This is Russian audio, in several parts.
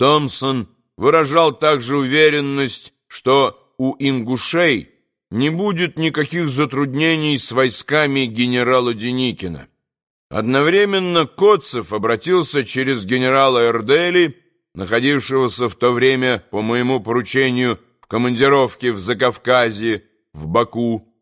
Томпсон выражал также уверенность, что у ингушей не будет никаких затруднений с войсками генерала Деникина. Одновременно Котцев обратился через генерала Эрдели, находившегося в то время, по моему поручению, в командировке в Закавказье, в Баку,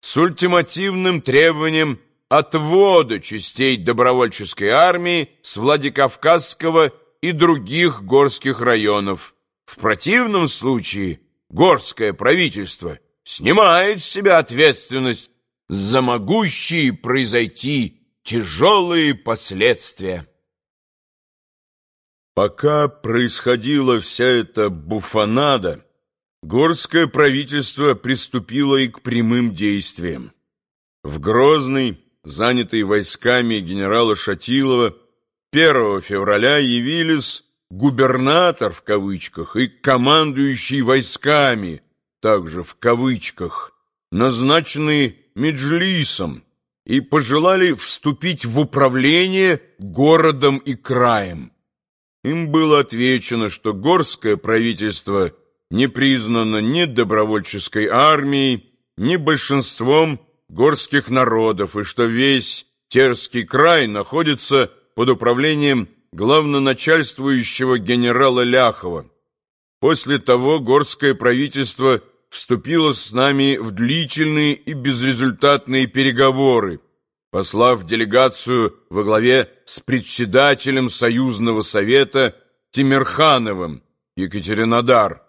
с ультимативным требованием отвода частей добровольческой армии с Владикавказского и других горских районов. В противном случае горское правительство снимает с себя ответственность за могущие произойти тяжелые последствия. Пока происходила вся эта буфанада, горское правительство приступило и к прямым действиям. В Грозный, занятый войсками генерала Шатилова, 1 февраля явились губернатор в кавычках и командующий войсками, также в кавычках, назначенные Меджлисом, и пожелали вступить в управление городом и краем. Им было отвечено, что горское правительство не признано ни добровольческой армией, ни большинством горских народов, и что весь Терский край находится под управлением главноначальствующего генерала Ляхова. После того горское правительство вступило с нами в длительные и безрезультатные переговоры, послав делегацию во главе с председателем Союзного совета Тимирхановым Екатеринодар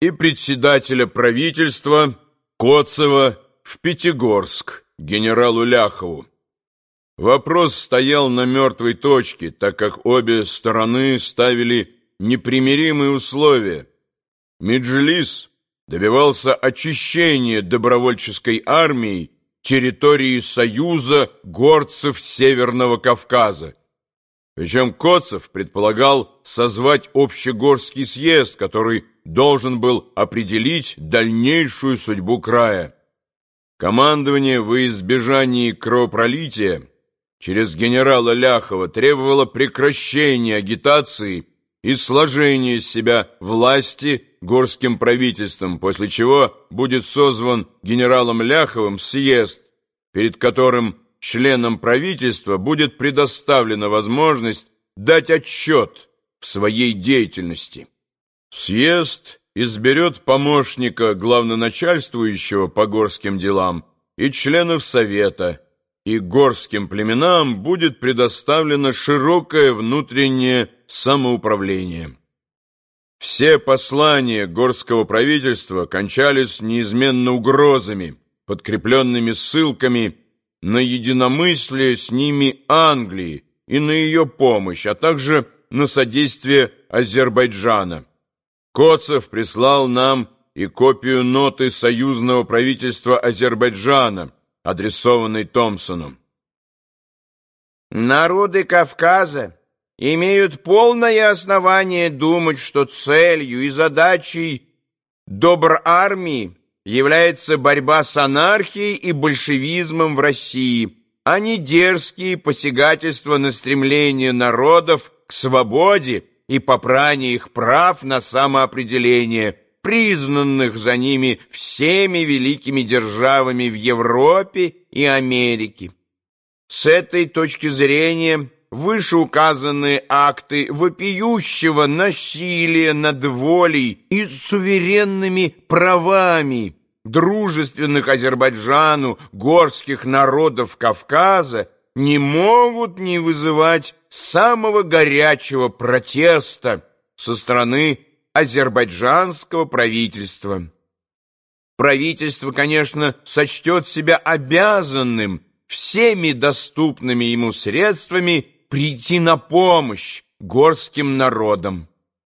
и председателя правительства Коцева в Пятигорск генералу Ляхову. Вопрос стоял на мертвой точке, так как обе стороны ставили непримиримые условия. Меджлис добивался очищения добровольческой армии территории Союза горцев Северного Кавказа. Причем Коцев предполагал созвать общегорский съезд, который должен был определить дальнейшую судьбу края. Командование во избежании кровопролития через генерала Ляхова требовало прекращения агитации и сложения из себя власти горским правительством, после чего будет созван генералом Ляховым съезд, перед которым членам правительства будет предоставлена возможность дать отчет в своей деятельности. Съезд изберет помощника главноначальствующего по горским делам и членов Совета – и горским племенам будет предоставлено широкое внутреннее самоуправление. Все послания горского правительства кончались неизменно угрозами, подкрепленными ссылками на единомыслие с ними Англии и на ее помощь, а также на содействие Азербайджана. Коцев прислал нам и копию ноты союзного правительства Азербайджана – адресованный Томпсону. Народы Кавказа имеют полное основание думать, что целью и задачей добр армии является борьба с анархией и большевизмом в России, а не дерзкие посягательства на стремление народов к свободе и попрание их прав на самоопределение – признанных за ними всеми великими державами в Европе и Америке. С этой точки зрения вышеуказанные акты вопиющего насилия над волей и суверенными правами дружественных Азербайджану горских народов Кавказа не могут не вызывать самого горячего протеста со стороны азербайджанского правительства. Правительство, конечно, сочтет себя обязанным всеми доступными ему средствами прийти на помощь горским народам.